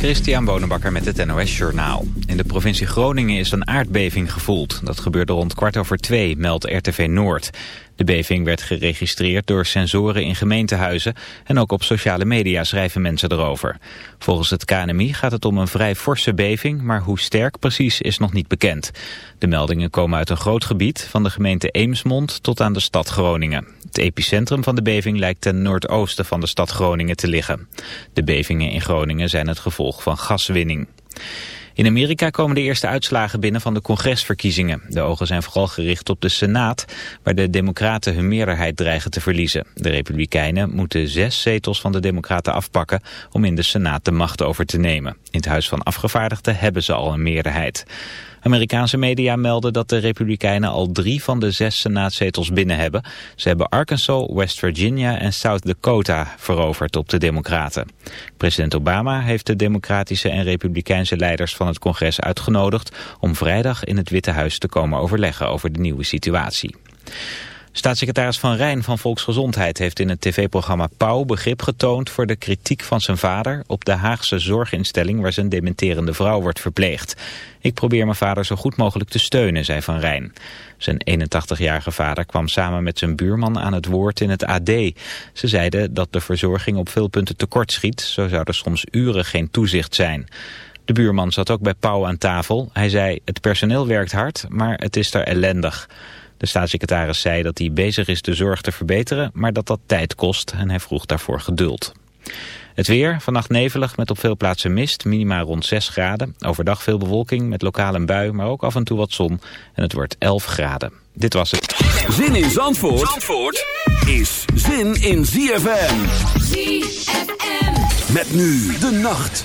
Christian Bonenbakker met het NOS Journaal. In de provincie Groningen is een aardbeving gevoeld. Dat gebeurde rond kwart over twee, meldt RTV Noord. De beving werd geregistreerd door sensoren in gemeentehuizen... en ook op sociale media schrijven mensen erover. Volgens het KNMI gaat het om een vrij forse beving... maar hoe sterk precies is nog niet bekend. De meldingen komen uit een groot gebied... van de gemeente Eemsmond tot aan de stad Groningen. Het epicentrum van de beving lijkt ten noordoosten van de stad Groningen te liggen. De bevingen in Groningen zijn het gevolg van gaswinning. In Amerika komen de eerste uitslagen binnen van de congresverkiezingen. De ogen zijn vooral gericht op de Senaat, waar de democraten hun meerderheid dreigen te verliezen. De republikeinen moeten zes zetels van de democraten afpakken om in de Senaat de macht over te nemen. In het Huis van Afgevaardigden hebben ze al een meerderheid. Amerikaanse media melden dat de Republikeinen al drie van de zes senaatzetels binnen hebben. Ze hebben Arkansas, West Virginia en South Dakota veroverd op de Democraten. President Obama heeft de democratische en republikeinse leiders van het congres uitgenodigd om vrijdag in het Witte Huis te komen overleggen over de nieuwe situatie. Staatssecretaris Van Rijn van Volksgezondheid heeft in het tv-programma Pauw begrip getoond voor de kritiek van zijn vader op de Haagse zorginstelling waar zijn dementerende vrouw wordt verpleegd. Ik probeer mijn vader zo goed mogelijk te steunen, zei Van Rijn. Zijn 81-jarige vader kwam samen met zijn buurman aan het woord in het AD. Ze zeiden dat de verzorging op veel punten tekort schiet, zo zou er soms uren geen toezicht zijn. De buurman zat ook bij Pauw aan tafel. Hij zei, het personeel werkt hard, maar het is er ellendig. De staatssecretaris zei dat hij bezig is de zorg te verbeteren, maar dat dat tijd kost en hij vroeg daarvoor geduld. Het weer, vannacht nevelig met op veel plaatsen mist, minima rond 6 graden. Overdag veel bewolking met lokale bui, maar ook af en toe wat zon. En het wordt 11 graden. Dit was het. Zin in Zandvoort, Zandvoort is zin in ZFM. ZFM. Met nu de nacht.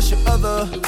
Zandvoort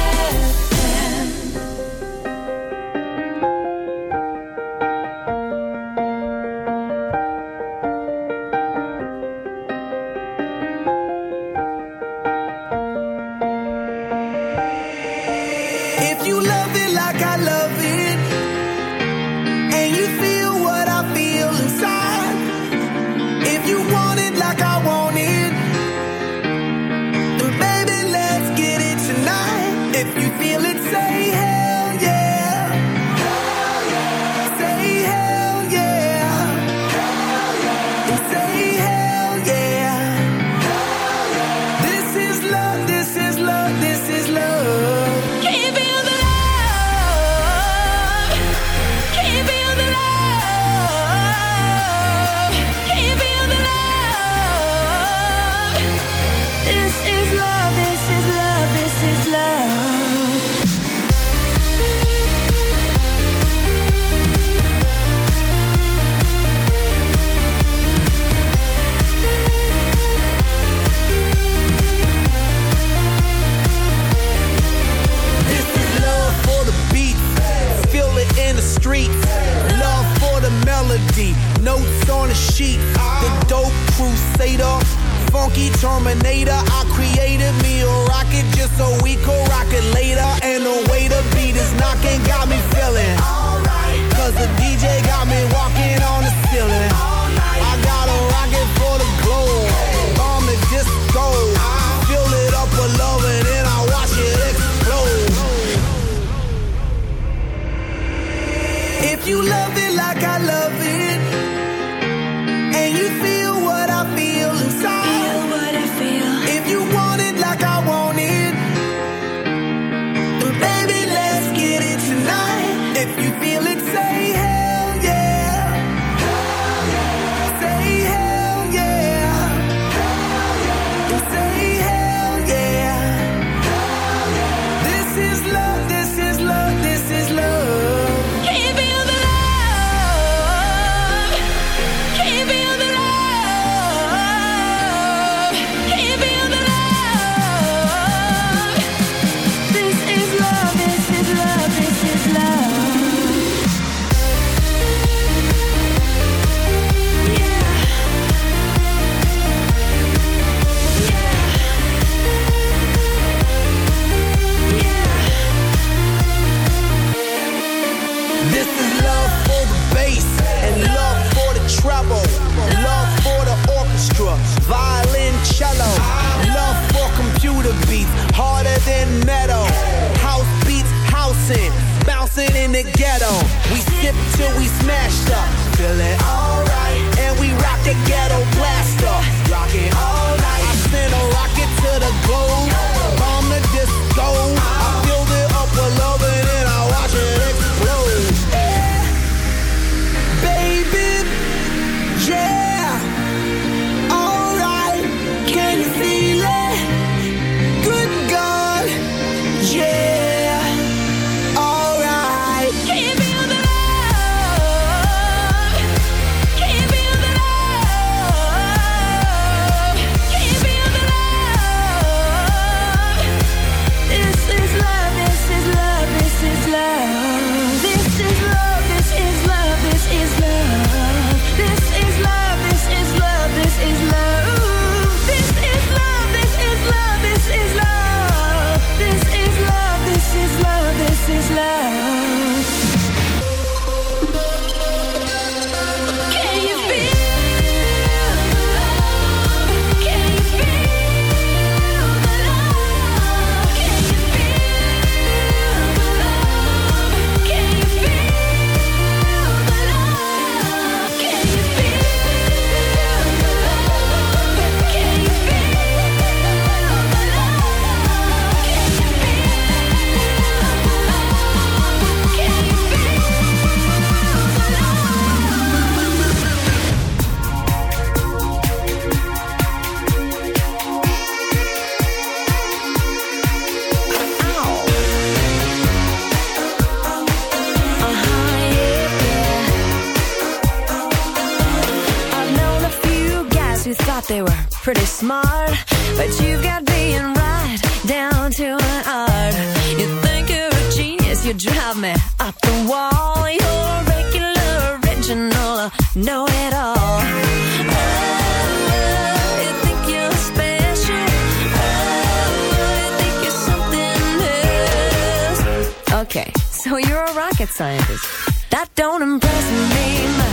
rocket scientist. That don't impress me.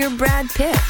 your Brad Pitt.